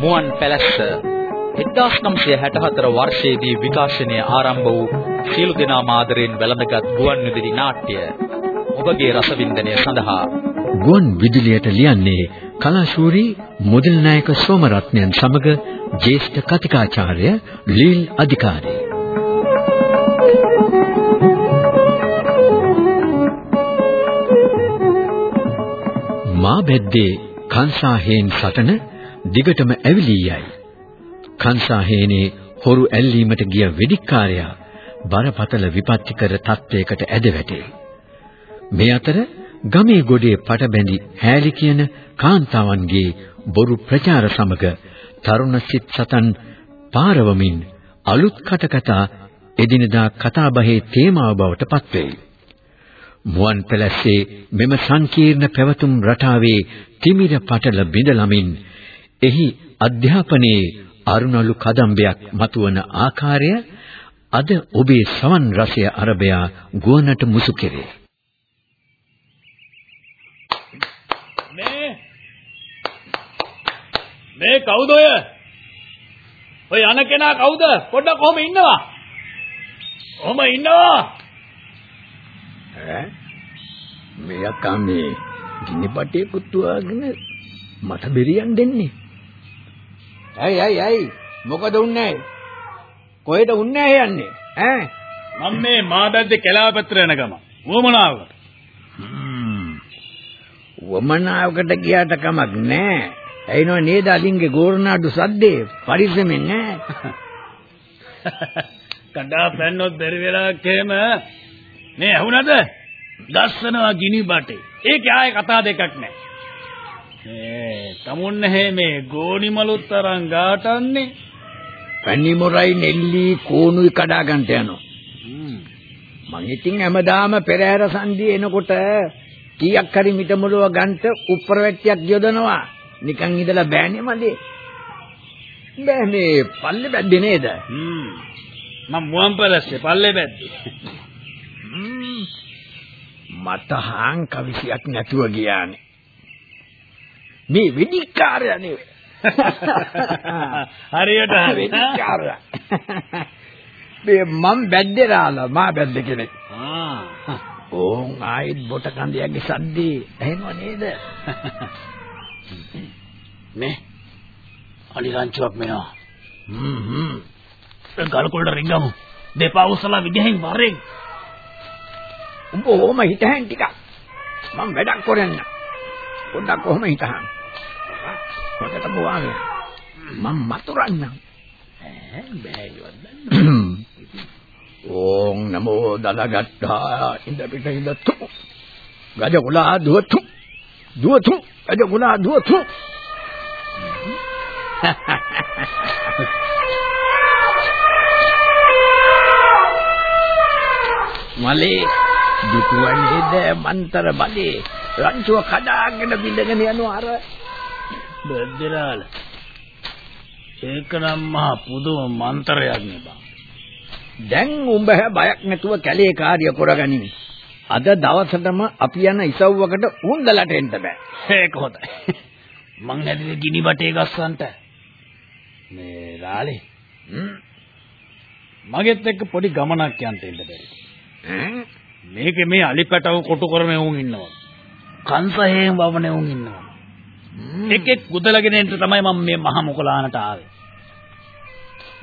මුවන් පැලැස්ස 1964 වර්ෂයේදී විකාශනය ආරම්භ වූ සියලු දෙනා මාදරෙන් වැළඳගත් ගුවන් විදුලි නාට්‍ය. ඔබගේ රසවින්දනය සඳහා ගුවන් විදුලියට ලියන්නේ කලාශූරී මුදල් නායක සෝමරත්නයන් සමග ජ්‍යෙෂ්ඨ කතිකාචාර්ය ලීල් අධිකාරී. මා බැද්දේ කංසාහේන් සටන දිගටම ඇවිලී යයි. කංසාහේනේ හොරු ඇල්ලීමට ගිය වෙදිකාරයා බරපතල විපත්තිකර තත්වයකට ඇද වැටේ. මේ අතර ගමේ ගොඩේ පට බැඳි හැලි කියන කාන්තාවන්ගේ බොරු ප්‍රචාර සමග තරුණ සිත් සතන් පාරවමින් අලුත් කටකතා එදිනදා කතාබහේ තේමාව බවට පත්වෙයි. මුවන් පැලැස්සේ මෙම සංකීර්ණ පැවතුම් රටාවේ තිමිර පටල බිඳලමින් එහි අධ්‍යාපනයේ අරුණලු කදම්බයක් මතුවන ආකාරය අද ඔබේ සවන් රසය අරබයා ගුවනට මුසු කෙරේ. මේ මේ කවුද ඔය? ඔය යන කෙනා කවුද? පොඩ්ඩක් කොහොම ඉන්නවා? කොහොම ඉන්නවා? ඈ මේ අක්කා මේ ගිනිපටේ පුත්තුවාගෙන මට බෙරියන් දෙන්නේ. ඇයි ඇයි ඇයි මොකද උන්නේ? කොහෙද උන්නේ යන්නේ? ඈ මම මේ මාබැද්දේ කැලාපත්‍ර යන ගම. වමනාවකට. වමනාවකට ගියාට කමක් නැහැ. ඇයිනෝ නේද අලින්ගේ ගෝරනාඩු සද්දේ පරිස්සමෙන් ඈ. කඩා පැන්නොත් බැරි වෙලාවක් එහෙම මේ ඇහුණද? ගස්සනවා ගිනි බටේ. ඒකේ ආයේ කතා දෙකක් නැහැ. මේ තමුන් නැහැ මේ ගෝනිමලුත් තරම් ගාටන්නේ. පැණි මොරයි නෙල්ලි කෝණුයි කඩා ගන්නට යනවා. මං ඉතින් හැමදාම පෙරහැර සංදී එනකොට කීයක් හරි මිටමුලව ගන්නට උඩර වැට්ටියක් යොදනවා. නිකන් ඉඳලා බෑනේ මලේ. බෑ මේ පල්ලේ බැද්දේ නේද? හ්ම්. මම මුවන් පැලස්සේ පල්ලේ බැද්දේ. මට හාන් කවිසියක් නැතුව ගියානේ. මේ වෙදිකාරයා නෙවෙයි. හරියට හරි. වෙදිකාරයා. මේ මම් බැද්දේරාලා මා බැද්ද කෙනෙක්. ආ. ඕන් ආයිත් බොට කන්දයන්ගේ සද්දේ ඇහෙනව නේද? මේ අලි රංචුවක් මෙනවා. හ්ම් හ්ම්. ගල්කොල්ල රිංගමු. දෙපා උසලා විදිහෙන් වරෙන්. උඹ ඕම හිටහන් ටිකක්. මම වැඩක් කරන්න. පොඩ්ඩක් කොහොම හිටහන්. හොකට බොවාගෙන. මම මතුරන්නම්. ඈ බෑ. ඕම් නමෝ දලගත්තා ඉඳ පිට ඉඳ තු. ගජ කුලා දුවතු. දුවතු. ගජ කුලා දුවතු. මලේ දුටුවන්නේද මන්තර බලේ රංචුව කඩාගෙන බිඳගෙන යනවා අර බෙද්දලාල. ඒක නම් මහා පුදුම මන්ත්‍රයක් නේ බං. දැන් උඹ බයක් නැතුව කැලේ කාර්ය කරගනිමි අද දවසටම අපි යන ඉසව්වකට උන්දලට එන්න බෑ ඒක හොඳයි. මං හැදුවේ ගිනි බටේ ගස්සන්ට. මේ රාලේ මගෙත් එක්ක පොඩි ගමනක් යන්න ඉන්න බැරි. ඈ මේකේ මේ අලිපැටව කොටු කරන උන් ඉන්නවා. කංශහේම වවන උන් ඉන්නවා. එකෙක් ගුදලගෙන එන්න තමයි මම මේ මහ මොකලානට ආවේ.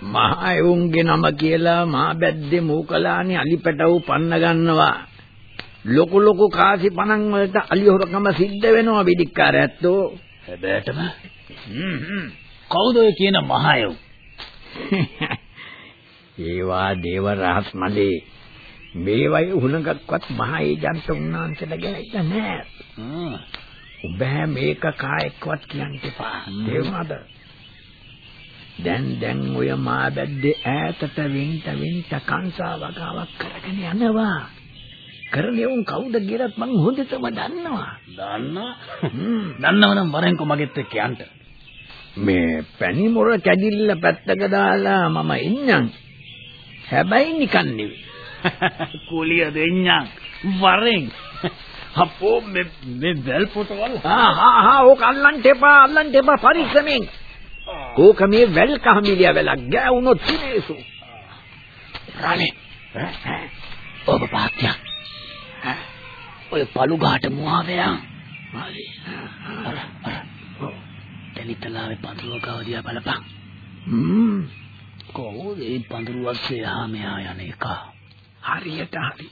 මහා එවුන්ගේ නම කියලා මහා බැද්දේ මූකලානි අලිපැටව පන්න ගන්නවා. ලොකු ලොකු කාසි පණන් වලට අලි හොරකම සිද්ධ වෙනවා විදික්කාර ඇත්තෝ හැබැයිටම කවුද ඔය කියන මහයෝ? ඒවා දේව රහස් මලේ මේවයි උණගක්වත් මහා ඒජන්ත උන්නාන්සලා ගැන නෑ උඹ මේක කායක්වත් කියන්න එපා. තේරුණාද? දැන් දැන් ඔය මා බැද්දේ ඈතට වෙන්ට වෙන්ට කංසා වගාවක් කරගෙන යනවා. කරන්නේ උන් කවුද කියලාත් මං හොඳටම දන්නවා. දන්නා? දන්නවනම් වරෙන්කො මගෙත් එක්ක යන්න. මේ පැණි මොර කැඩිල්ල පැත්තක දාලා මම ඉන්නම්. හැබැයි නිකන් නෙවෙයි. කුලිය දෙඤ්ඤා වරෙන්. අපෝ මේ මේ වැල් පොටවල් ආ හා හා ඕක අල්ලන්න එපා අල්ලන්න එපා පරිස්සමෙන්. ඕක මේ වැල් කහමිලිය වැලක් ගෑවුනොත් තිනේසු. රාලේ ඔබ පාත්‍යා. ඔය පළු ගහට මුවාවයා හරි. අර අර. එලිතලාවේ පඳුරුව ගාව දිහා බලපන්. හ්ම්. කොහොමද මේ පඳුරුව අස්සේ ආ මෙහා යන එක? හරියට හරි.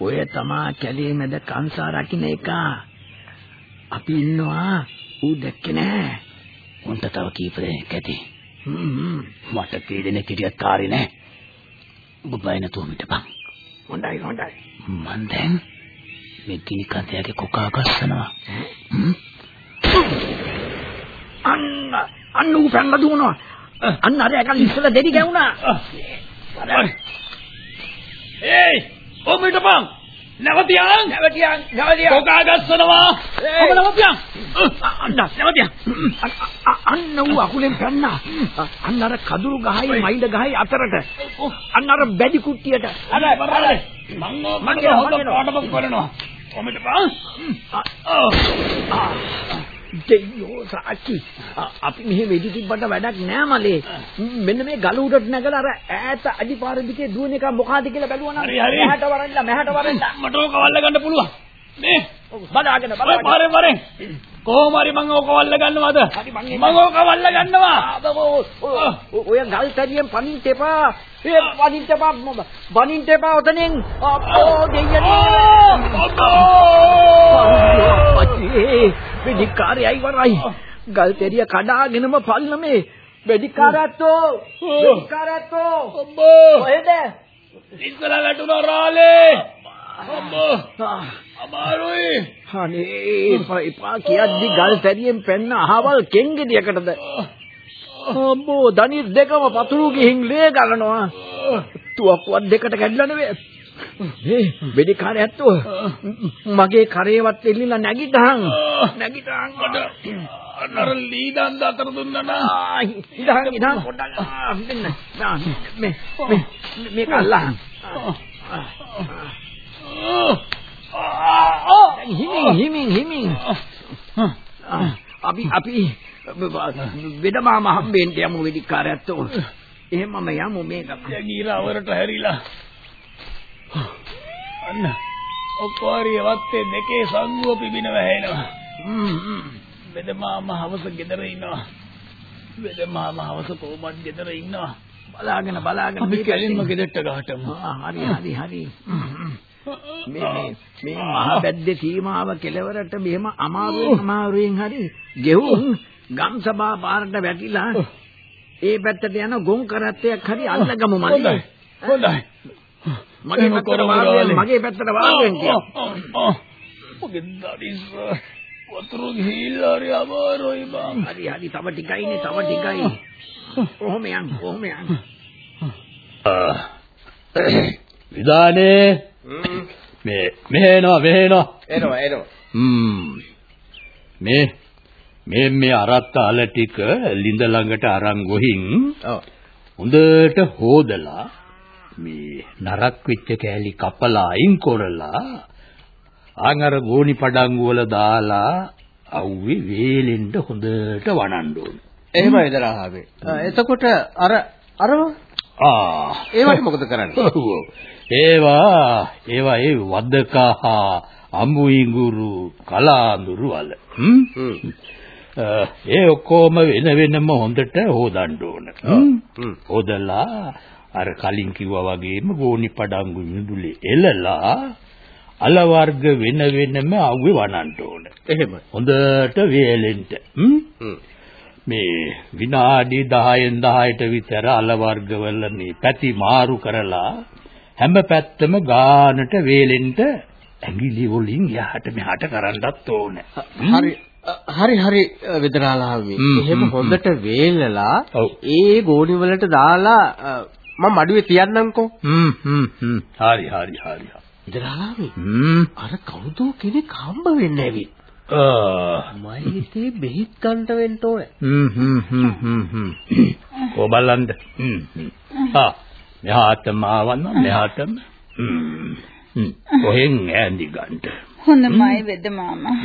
ඔය තමා කැලේ මැද කංසා රකින්න එක. අපි ඉන්නවා ඌ දැක්කේ නෑ. උන්ට තව කීප දෙනෙක් ඇති හ්ම්. මට කී දෙනෙක් හිටියත් කාරේ නෑ ඔබ බය නැතුව මිටපන් හොඳයි හොඳයි. මන් දැන් මේ ගිනි කන්දයාගේ කොකා ගස්සනවා හ්ම්? අන්න අන්න ඌ පැන්න දුවනවා. අන්න අර එකල් ඉස්සලා දෙඩි ගැවුනා. ඒයි ඔබ මිටපන් නැවතියන් නැවතියන් නැවතියන්. කොකා ගස්සනවා. ඔබ නැවතියන් අන්න නැවතියන්. අන්න ඌ අකුලෙන් පැන්නා. අන්න අර කදුරු ගහයි මයිල ගහයි අතරට. අන්න අර බැදි කුට්ටියට. අර අර මං මගේ හොඳ පාඩමක් කරනවා ඔබ මිටපන් දෙයියෝ සාචි අපි මෙහෙ වෙඩි තිබ්බට වැඩක් නෑ මලේ. මෙන්න මේ ගල උඩට නැගලා අර ඈත අඩිපාර දිගේ දුවන එක මොකಾದ කියලා බැලුවා නම්. මෙහාට වරන්න මෙහාට වරන්න මට ඕක වල්ල ගන්න පුළුවන්. මේ. බලාගෙන බලාගෙන. පාරේ පාරේ කොහොම හරි මං ඕක වල්ල ගන්නවද? හරි, මං එන්න. මං ඕක වල්ල ගන්නවා. ඔය ගල් තරියෙන් පනින්න එපා ඒ පනින්න එපා පනින්න එපා ඔතනෙන් අපෝ දෙයියනේ වෙදිකාරයයි වරයි ගල් තෙරිය කඩාගෙනම පල්ල මේ වෙදිකාරයත්ෝ වෙදිකාරයත්ෝ අම්බෝ කොහෙද ඉස්සර වැටුණා රාලේ අම්බෝ අමාරුයි අනේ එපා එපා කියද්දි ගල් තැරියෙන් පැන්න අහවල් කෙන්ගෙඩියකටද අම්බෝ දණි දෙකම පතුරු ගිහින් ලේ ගලනවා. තුවක්කුවක් දෙකට කැඩලා නෙවෙයි. මේ වෙඩිකාරය ඇත්තෝ. මගේ කරේවත් එල්ලිලා නැගිටහන් නැගිටහන් අන්නර ලීදන්ද අතර දුන්නා නා. ඉදහන් ඉදහන් පොඩ්ඩක් ආ, මේ මේ මේක අල්ලහන් හිමින් හිමින් හිමින්. අපි අපි වෙදමාම හම්බෙන්න යමු වෙදිකාරයත්ෝ එහෙමම යමු මේක. යගීරවරට හැරිලා. අන්න ඔක්කොරිය වත්තේ දෙකේ සංගුව පිබින වැහෙනවා. වෙදමාම හවස ගෙදර ඉන්නවා වෙදමාම හවස කොහොමද ගෙදර ඉන්නවා බලාගෙන බලාගෙන අපි කැලින්ම ගෙදරට ගහටමු. හරි හරි හරි. මේ මේ මේ මහ බැද්දේ සීමාව කෙලවරට මෙහෙම අමාරුවෙන් අමාරුවෙන් හරි ගෙවුම් ගම් සභා පාරට වැටිලා ඒ පැත්තට යන ගොන් කරත්තයක් හරි අල්ලගමු මල්ලි හොඳයි. හොඳයි. මගේ පැත්තට රාලේ. මගේ පැත්තට වාගෙන් කිය. මගේ දඩිස් වතුරු ගිහිල්ලා හරි අමාරුයි බං. හරි හරි. තව ටිකයිනේ තව ටිකයි. කොහොම යන් කොහොම යන්. විදානේ මේ මෙහෙනවා මෙහෙනවා එනවා එනවා. හ්ම්. මේ මේ මේ අරත්තාල ටික ලිඳ ළඟට අරන් ගොහින්. හොඳට හොදලා මේ නරක් වෙච්ච කෑලි කපලා අයින් කරලා ආන් අර ගෝණි පඩංගු වල දාලා අවුවේ වේලෙන්න හොඳට වනන්න ඕනේ. එහෙමයි දරාවේ. එතකොට අර අර ආ ඒවට මොකද කරන්නේ? ඒවා ඒවා ඒ වදකහ අඹුයිඟුරු කලාඳුරු වල හ්ම් ඒ ඔක්කොම වෙන වෙනම හොඳට හොදන්න ඕන. හොදලා අර කලින් කිව්වා වගේම ගෝනි පඩංගු මිදුලේ එලලා අල වර්ග වෙන වෙනම අවුවේ වනන්න ඕන එහෙමයි. හොඳට වේලෙන්න. මේ විනාඩි 10න් 10ට විතර අල වර්ගවල මේ පැති මාරු කරලා හැම පැත්තම ගානට වේලෙන්න ඇඟිලි වලින් යහට මෙහාට කරන්නත් ඕන. හරි හරි හරි වෙදරාලාවි. හ්ම්, එහෙම හ්ම්, හොඳට වේලලා. ඒ ගෝණි වලට දාලා මම මඩුවේ තියන්නම්කෝ. හ්ම් හ්ම් හ්ම්. හරි හරි හරි. වෙදරාලාවි. හ්ම්. අර කවුද කෙනෙක් හම්බ වෙන්නේ ඇවිත්. ආ. මයි හිතේ බෙහෙත් ගන්නට වෙන්න ඕනේ. හ්ම් හ්ම් හ්ම් හ්ම් හ්ම්. කොබලන්ද? හ්ම්. හ්ම්. ආ. මෙහාටම ආවන්න මෙහාටම. හ්ම්. හ්ම්. කොහෙන් ඈඳි ගන්නට? හොඳමයි වෙද මාමා.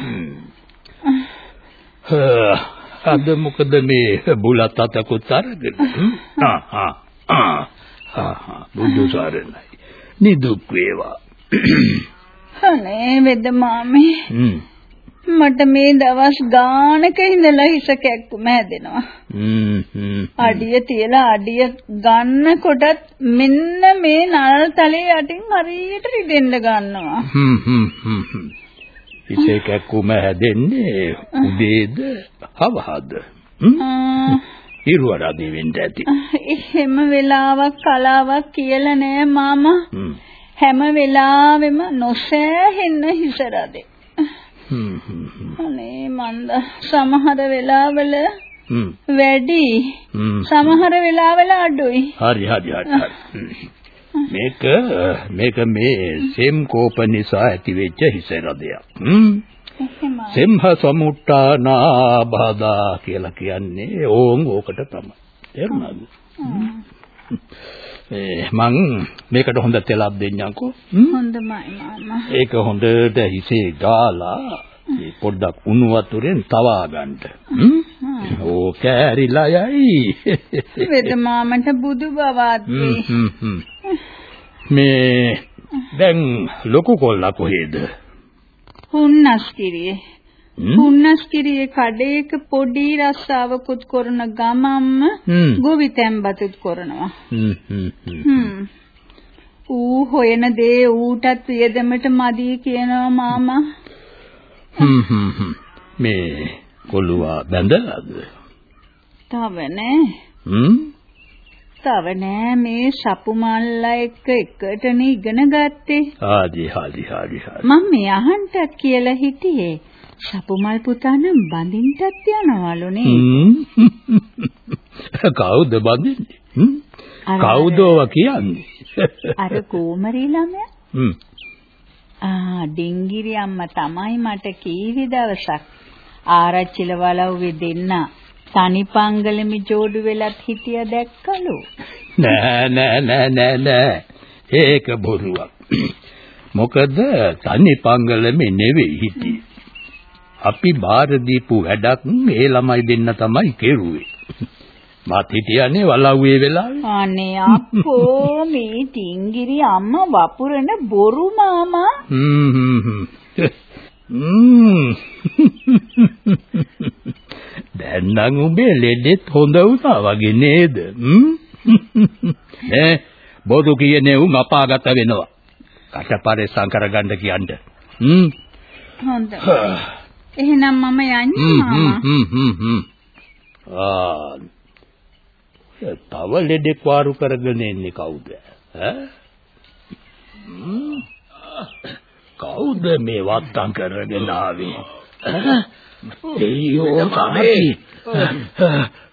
අද මොකද මේ බුලත් අතකුත් අරගෙන? ආ ආ ආ. ආ බුදු සරණයි. නිදුක් වේවා. අනේ වෙද මාමේ. මට මේ දවස් ගානක ඉඳලා හිස කැක්කුම හැදෙනවා. අඩිය තියලා අඩිය ගන්නකොටත් මෙන්න මේ නරල් තලයේ යටින් හරියට රිදෙන්න ගන්නවා. හ්ම් හ්ම් හ්ම්. ඉසේ කැක්කුම හැදෙන්නේ උදේද හවහද? හ්ම්? ආ, ඉරුවරදී වෙන්න ඇති. එහෙම වෙලාවක් කලාවක් කියලා නෑ මාමා. හ්ම්. වෙලාවෙම නොසෑහෙන්න හිස රදේ. අනේ මන්ද සමහර වෙලාවල වැඩි. සමහර වෙලාවල අඩුයි. හරි හරි හරි. මේක මේක මේ සෙම් කෝප නිසා ඇති වෙච්ච හිස රදයක්. සෙම්හ සමුට්ටානා බාධා කියලා කියන්නේ ඕන් ඕකට තමයි. තේරුණාද? මං මේකට හොඳ තෙලක් දෙන්නම්කෝ. හොඳමයි මාමා. ඒක හොඳට හිසේ ගාලා ඒ පොඩ්ඩක් උණු වතුරෙන් තවා ගන්න. හ්ම්. ඕ කෑරිලා යයි. වෙද මාමට බුදු බවත්. මේ දැන් ලොකු කොල්ලා කොහෙද? හුන්නස්කිරියේ. හුන්නස්කිරියේ කඩේක පොඩි රස්සාවකුත් කරන ගමම්ම හ්ම්. ගොවිතැන්පතුත් කරනවා. ඌ හොයන දේ ඌටත් වියදමට මදි කියනවා මාමා. හ්ම්. මේ කොළුවා බැඳලාද? තව නෑ. හ්ම්? තව නෑ මේ සපු මල්ලා එක්ක එකටනේ ඉගෙන ගත්තේ. ආදි හරි හරි හරි. මම මේ අහන්ටත් කියලා හිටියේ. සපුමල් පුතා නම් බඳින්නටත් යනවලු නේ. හ්ම්. කවුද බඳින්නේ? හ්ම්? කවුදෝව කියන්නේ? අර කෝමරී ළමයා හ්ම්. ආ ඩිංගිරි අම්මා තමයි මට කීවි දවසක් ආරච්චිල වලව්වේ දෙන්න තනිපංගලමි ජෝඩු වෙලත් හිටිය දැක්කලු. නෑ නෑ නෑ නෑ නෑ. ඒක බොරුවක්. මොකද තනි පංගලමේ නෙවෙයි හිටියේ. අපි බාර දීපු වැඩක් ඒ ළමයි දෙන්න තමයි කෙරුවේ. මාත් හිටියනේ වලව්වේ වෙලාවේ. අනේ අප්පෝ මේ ඩිංගිරි අම්මා වපුරන බොරු මාමා. හ්ම් හ්ම් හ්ම්. හ්ම්. දැන් නම් උඹේ ලෙඩෙත් හොඳ වුණා වගේ නේද? හ්ම්? ඈ බොදු කියන්නේ උන් අපාගත වෙනවා. කටපරෙස්සම් කරගන්න කියන්න. හ්ම්. හොඳයි. එහෙනම් මම යන්නේ හ්ම් මාමා. හ්ම් හ්ම් හ්ම්. ආ. තව ලෙඩෙක් වාරු කරගෙන ඉන්නේ කවුද? ඈ? හ්ම්. කවුද මේ වත්තම් කරගෙන ආවේ? එයෝ තමයි.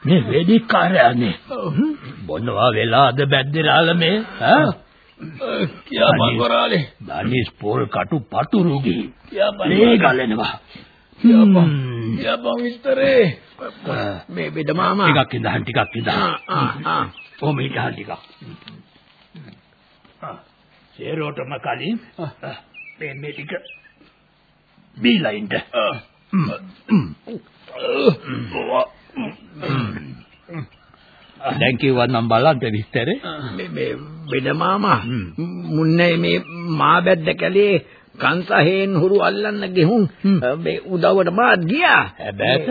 මේ වෙදිකාරයනේ. මොනවා වෙලාද බැද්දරාල මේ? ඈ? කියා මංගරාලේ දනිස් පොල් කටු පතුරුගී. කියා මේ ගලනවා. කියා විස්තරේ මේ බෙද මාමා. ටිකක් ඉඳහන් ටිකක් ඉඳහන්. ආ ආ කොහොම ඉඳහන් ටිකක්. ආ. සේරෝටම කලින් මේ මේ ටික බීලා ඉන්න. දැන් කිව්වනම් බලන්න විස්තරේ. මේ මේ බෙද මාමා. හ්ම්. මුන්නේ මේ මා බැද්ද කැලේ කංසහේන් හුරු අල්ලන්න ගෙහුන්. මේ උදව්වට මා ගියා හැබැයි?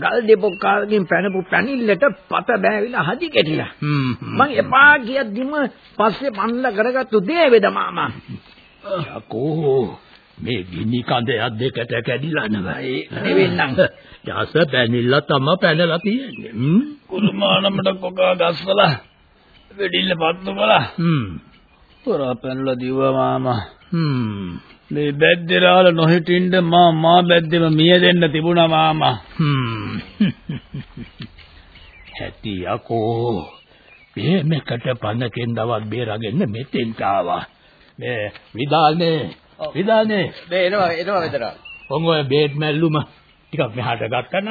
ගල් දෙපොක් කාලකින් පැනපු පැනිල්ලට පත බෑවිලා හදි කෙටිලා මං එපා කියද්දිම පස්සේ පන්ලා කරගත්තු දේ වේද මාමා යකෝ මේ ගිනි කඳයක් දෙකට කැඩිලා නවයි. නෙවෙන්නම්. යස පැනිල්ල තම පැනලා තියෙන්නේ. හ්ම්. කුරුමානමට කොකා ගස්වලා වෙඩිල්ල පත්තු කළා. පොරා පැනලා දිව්වා මාමා හ්ම්. මේ බැද්දරාල නොහිටින්න මා මා බැද්දෙම මිය දෙන්න තිබුණා මාමා හ්ම්. ඇති යකෝ මේකට පනකෙන් දවස් බේරගෙන මෙතෙන්ට ආවා. මේ විදානේ විදානේ මේ එනවා එනවා මෙතන ඔන් ඔය බේඩ් මැල්ලුම ටිකක් මෙහාට ගත්තන.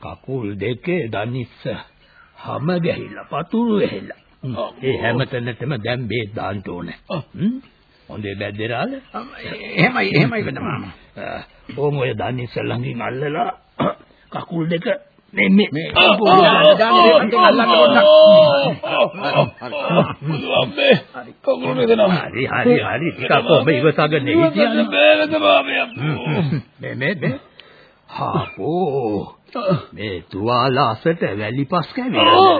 කකුල් දෙකේ දනිස්ස හැම ගැහිලා පතුරු වෙහිලා. ඒ හැමතැනටම දැන් බේත් දාන්න ඕනේ. හොඳේ බැද්දේරාල. එහෙමයි එහෙමයි වෙන මාමා. ඕම ඔය දන්නේ ඉස්සල්ලංගින් අල්ලලා කකුල් දෙක මේ මේ මේ දාන්නේ අන්තිම අල්ලන්න දෙනවා. හරි. හරි හරි ටිකක් ඔබ ඉවසගෙන ඉතියන්නේ. බෑනද බාබේ මේ මේ මේ. හාපෝ. මේ තුවාල අසට වැලි පස් කැවිලා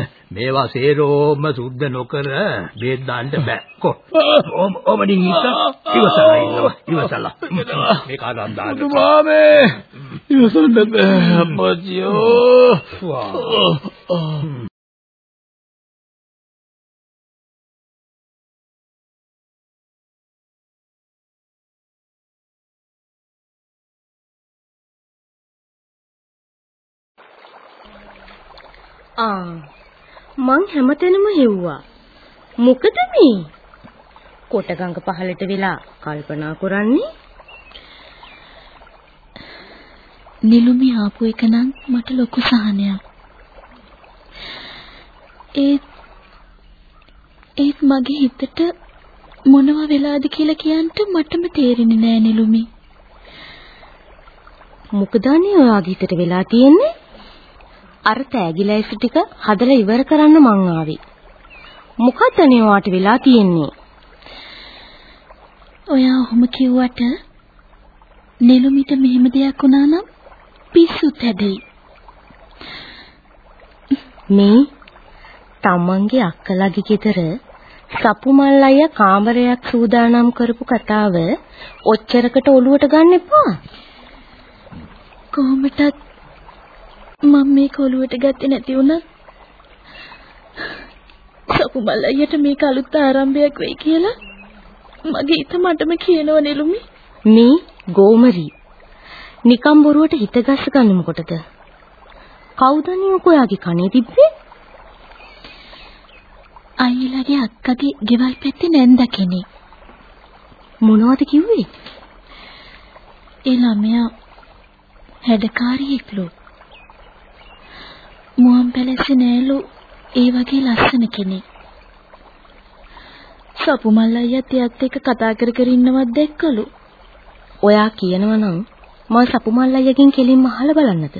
මේවා සේරෝම සුද්ධ නොකර බේත් දාන්න බෑ. කො ඕම ඕමඩින් ඉස්ස ඉවසලා ඉන්නවා. ඉවසලා. මේක අරන් දාන්න මාමේ ඉවසන්න බෑ අප්පච්චියෝ ආ මං හැමතැනම හෙව්වා. මොකද මේ? කොටගඟ පහලට වෙලා කල්පනා කරන්නේ? නිලුමි ආපු එක නම් මට ලොකු සහනයක්. ඒත් ඒත් මගේ හිතට මොනවා වෙලාද කියලා කියන්න මටම තේරෙන්නේ නෑ නිලුමි. මොකද අනේ ඔයාගේ හිතට වෙලා තියෙන්නේ? අර තෑගිලයිස් ටික හදලා ඉවර කරන්න මං ආවේ. මොකක්ද අනේ ඔයාට වෙලා තියෙන්නේ? ඔයා ඔහොම කිව්වට නෙළුමිට මෙහෙම දෙයක් වුණා නම් පිස්සුත් හැදෙයි. මේ තමන්ගේ අක්කලාගේ ගෙදර සපුමල් අයියා කාමරයක් සූදානම් කරපු කතාව ඔච්චරකට ඔලුවට ගන්න එපා. කොහොමටත් මම මේක ඔලුවට ගත්තේ නැති වුණත් සපුමල් අයියට මේක අලුත් ආරම්භයක් වෙයි කියලා මගේ හිත මටම කියනව නෙළුමි. මේ ගෝමරි නිකම් බොරුවට හිත ගස්ස ගන්න මොකටද? කවුද අනේ ඔයාගේ කනේ තිබ්බේ? අයියලාගේ අක්කගේ ගෙවල් පැත්තේ නැන්ද කෙනෙක්. මොනවද කිව්වේ? ඒ ළමයා හැඩකාරියෙක්ලු. මුවන් පැලැස්සේ නෑලු ඒ වගේ ලස්සන කෙනෙක්. සපුමල් අයියත් එයත් එක්ක කතා කර කර ඉන්නවත් දැක්කලු. ඔයා කියනවා නම් මම සපුමල් අයියගෙන් කෙලින්ම අහලා බලන්නද?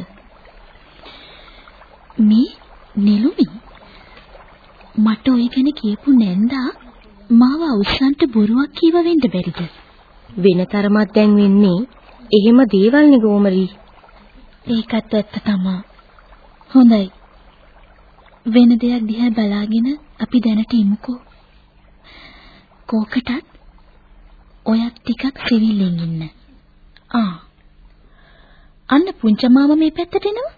මේ නෙළුමි මට ඔය ගැන කියපු නැන්දා මාව අවසන්ට බොරුවක් කීව වෙන්න බැරිද? වෙනතරමක් දැන් වෙන්නේ එහෙම දේවල් නේ ගෝමරි. ඒකත් ඇත්ත තමා. හොඳයි. වෙන දෙයක් දිහා බලාගෙන අපි දැනට ඉමුකෝ. කෝකටත් ඔයත් ටිකක් සිවිල්ලෙන් ඉන්න. ආ. අන්න පුංචි මාමා මේ පැත්තට එනවා.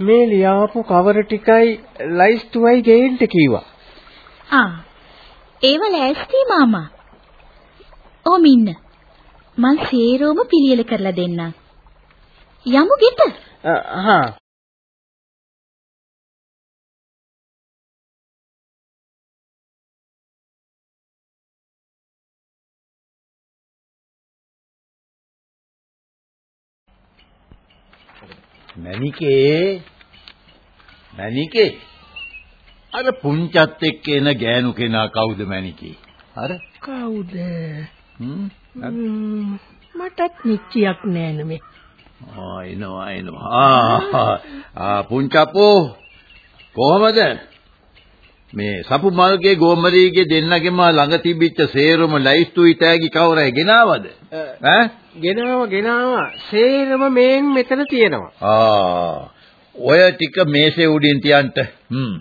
මේ ලියාපු කවර ටිකයි ලයිස්තුවයි ගේන්න කිව්වා. ආ. ඒව ලෑස්ති මාමා. ඕම ඉන්න. මං සේරෝම පිළියෙල කරලා දෙන්නම්. යමු ගෙට. හා. මණිකේ මණිකේ. අර පුංචත් එක්ක එන ගෑනු කෙනා කවුද මණිකේ? අර? කවුද? හ්ම්? මටත් නිච්චියක් නෑ නෙමේ ආ එනවා එනවා. ආ ආ පුංචපෝ කොහමද? මේ සපු මල්ගේ ගෝමරීගේ දෙන්නගෙම ළඟ තිබිච්ච සේරම ලයිස්තු ඉතෑගි කවරයි? ගෙනාවද? ඈ? ගෙනාව ගෙනාව. සේරම මේන් මෙතන තියෙනවා. ආ ඔය ටික මේසේ උඩින් තියන්ට. හ්ම්.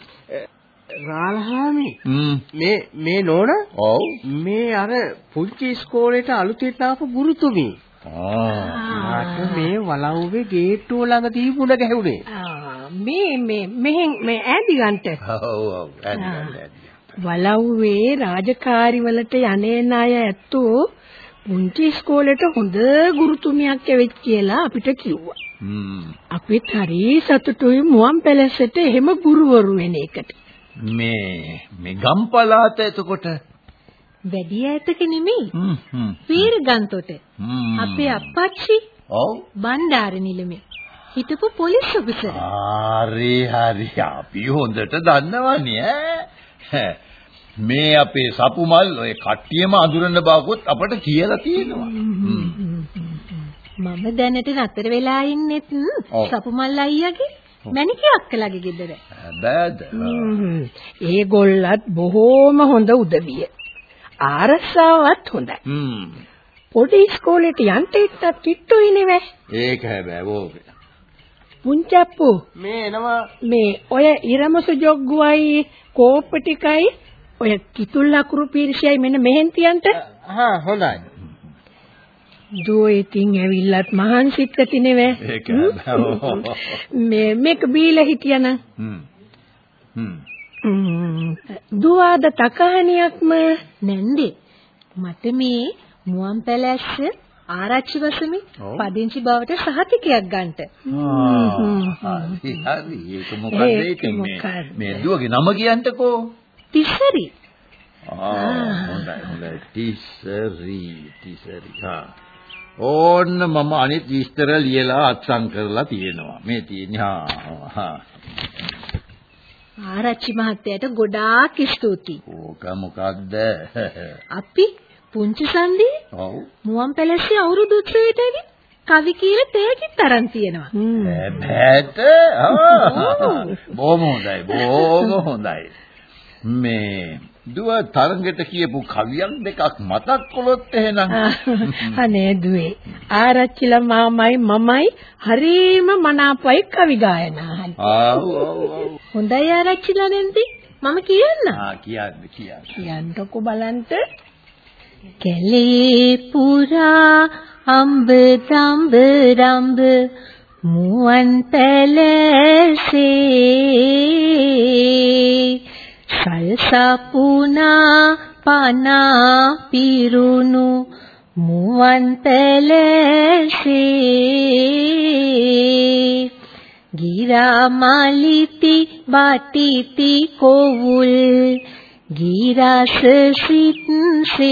රාලහාමි. හ්ම්. මේ මේ නෝන? ඔව්. මේ අර පුංචි ඉස්කෝලේට අලුතෙන් ආපු ගුරුතුමී. ආ. මේ වලව්වේ ගේට්ටුව ළඟ තිබුණ ගැහුනේ. මේ මේ මෙහෙන් මේ ඈදිගන්ට ඔව් ඔව් වලව්වේ රාජකාරි වලට යන්නේ අය ඇත්තෝ පුංචි ඉස්කෝලේට හොඳ ගුරුතුමියක් ඇවිත් කියලා අපිට කිව්වා. හ්ම්. අපිත් හරි සතුටුයි මුවන් පැලසට එහෙම ගුරුවරු වෙන එකට. මේ මේ ගම්පලාත එතකොට වැඩි ඈතක නෙමෙයි. හ්ම් වීරගන්තොට. අපේ අප්පච්චි ඔව් බණ්ඩාර නිලමේ. හිටපු පොලිස් ඔෆිසර්. හරි හරි අපි හොඳට දන්නවනේ ඈ මේ අපේ සපුමල් ඔය කට්ටියම අඳුරන බවකුත් අපට කියලා තියෙනවා. මම දැනට නතර වෙලා ඉන්නෙත් සපුමල් අයියාගේ මැනිකේ අක්කලාගේ ගෙදර. බෑද. ඒගොල්ලත් බොහෝම හොඳ උදවිය. ආරස්සාවත් හොඳයි. පොඩි ඉස්කෝලේට යන්න ඉන්නත් කිට්ටුයි නෙවෙයි. ඒක හැබැයි ඕක. පුංචප්පු මේ එනවා. මේ ඔය ඉරමසු ජොග්ගුවයි කෝප්ප ටිකයි ඔය කිතුල් අකුරු පීර්ෂයයි මෙන්න මෙහෙන් තියන්ට හා හොඳයි. දෝ ඉතින් ඇවිල්ලත් මහන්සිත් ඇති නෙවෙයි ඒක මේ මේක බීලා හිටියන දුවාද තකහණියක්ම නැන්දේ මට මේ මුවන් පැලැස්ස ආරච්චි වසමේ පදිංචි බවට සහතිකයක් ගන්නට. හරි හරි ඒක මොකද ඉතින් මේ මේ දුවගේ නම කියන්නකෝ. තිසරි. ආ හොඳයි හොඳයි තිසරි තිසරි ඕන්න මම අනිත් විස්තර ලියලා අත්සන් කරලා තියෙනවා. මේ තියෙන්නේ හා හා. ආරච්චි මහත්තයාට ගොඩාක් ස්තුතියි. ඕක මොකද්ද? අපි පුංචි සන්දී ඔව් මුවන් පැලස්සේ අවුරුදු උත්සවයට ඇවිත් කවි කියලා තෑගිත් තරම් තියෙනවා. බෑට බොහොම හොඳයි බොහොම හොඳයි. මේ දුව තරංගෙට කියපු කවියක් දෙකක් මතක් කළොත් එහෙනම්. අනේ දුවේ. ආරච්චිලා මාමයි මමයි හරීම මනාපයි කවි ගායනා ආව් හොඳයි ආරච්චිලා නැන්දි. මම කියන්න? ආ කියන්න කියන්න. කියන්නකෝ බලන්න කැලේ පුරා අම්බ තම්බ රම්බ මුවන් පැලසේ සල්සපුනා පනා පිරුණු මුවන් පැලසේ ගිරා මාලිති බාටිති කොවුල් ගිරස සිත්සේ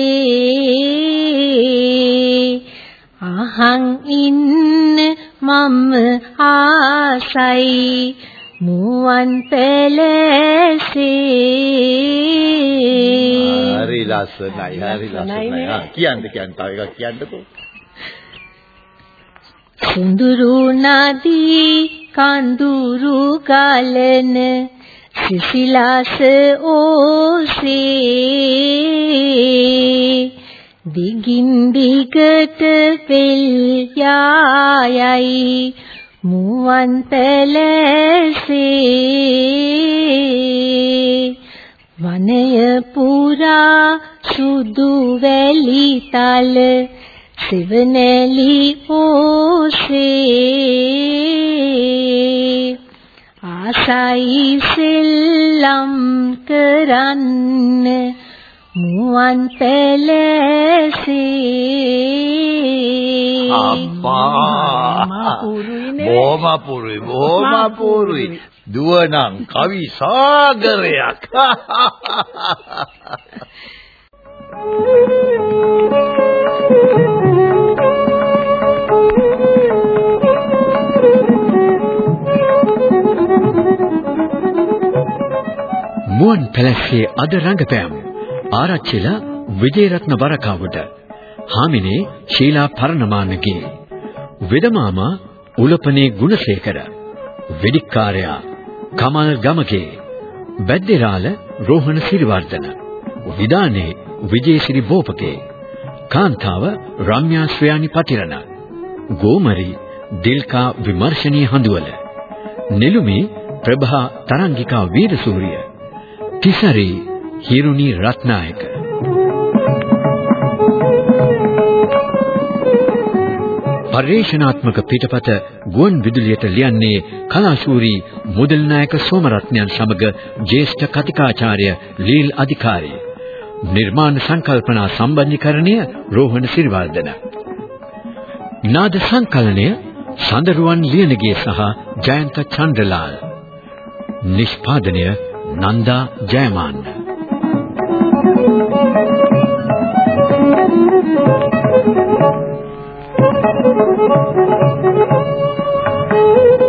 අහං ඉන්න මම ආසයි මුවන් පැලසේ හරි ලස්සනයි හරි ලස්සනයි. කියන්න කියන්න. තව එකක් කියන්නකෝ. සුඳුරු නදී කඳුරු ගලන සිසිලාස ඕසේ. දිගින් දිගට පෙල් යායයි මුවන් පැලසේ වනය පුරා සුදු වැලි තල සිවනැලි ඕසේ ආසයි සෙල්ලම් කරන්න මුවන් පැලසේ අම්මා බොහොම පුරුයි බොහොම පුරුයි දුවනම් කවි සාගරයක්. මුවන් පැලස්සේ අද රංගපෑම් ආරච්චිලා විජේරත්න බරකාවට. හාමිනේ ශීලා පරණමානගේ වෙදමාමා උලපනේ ගුණසේකර. වෙදිකාර්යා කමල් ගමගේ. බැද්දේරාල රෝහණ සිරිවර්ධන. විදානේ විජේසිරි බෝපකේ. කාන්තාව රම්‍යා ශ්‍රයානි පතිරණ. ගෝමරි දිල්කා විමර්ශනීය හඳුවල. නෙළුමේ ප්‍රභා තරංගිකා වීරසූරිය. තිසරි හිරුනි රත්නායක. පරිශනාත්මක පිටපත ගුවන් විදුලියට ලියන්නේ කලාශූරී මුදල් නායක සෝමරත්නයන් සමග ජ්‍යෙෂ්ඨ කතිකාචාර්ය ලීල් අධිකාරී. නිර්මාණ සංකල්පනා සම්බන්ධීකරණය රෝහණ සිරිවර්ධන. නාද සංකලනය සඳරුවන් ලියනගේ සහ ජයන්ත චන්ද්‍රලාල්. නිෂ්පාදනය නන්දා ජයමාන්න. Thank you.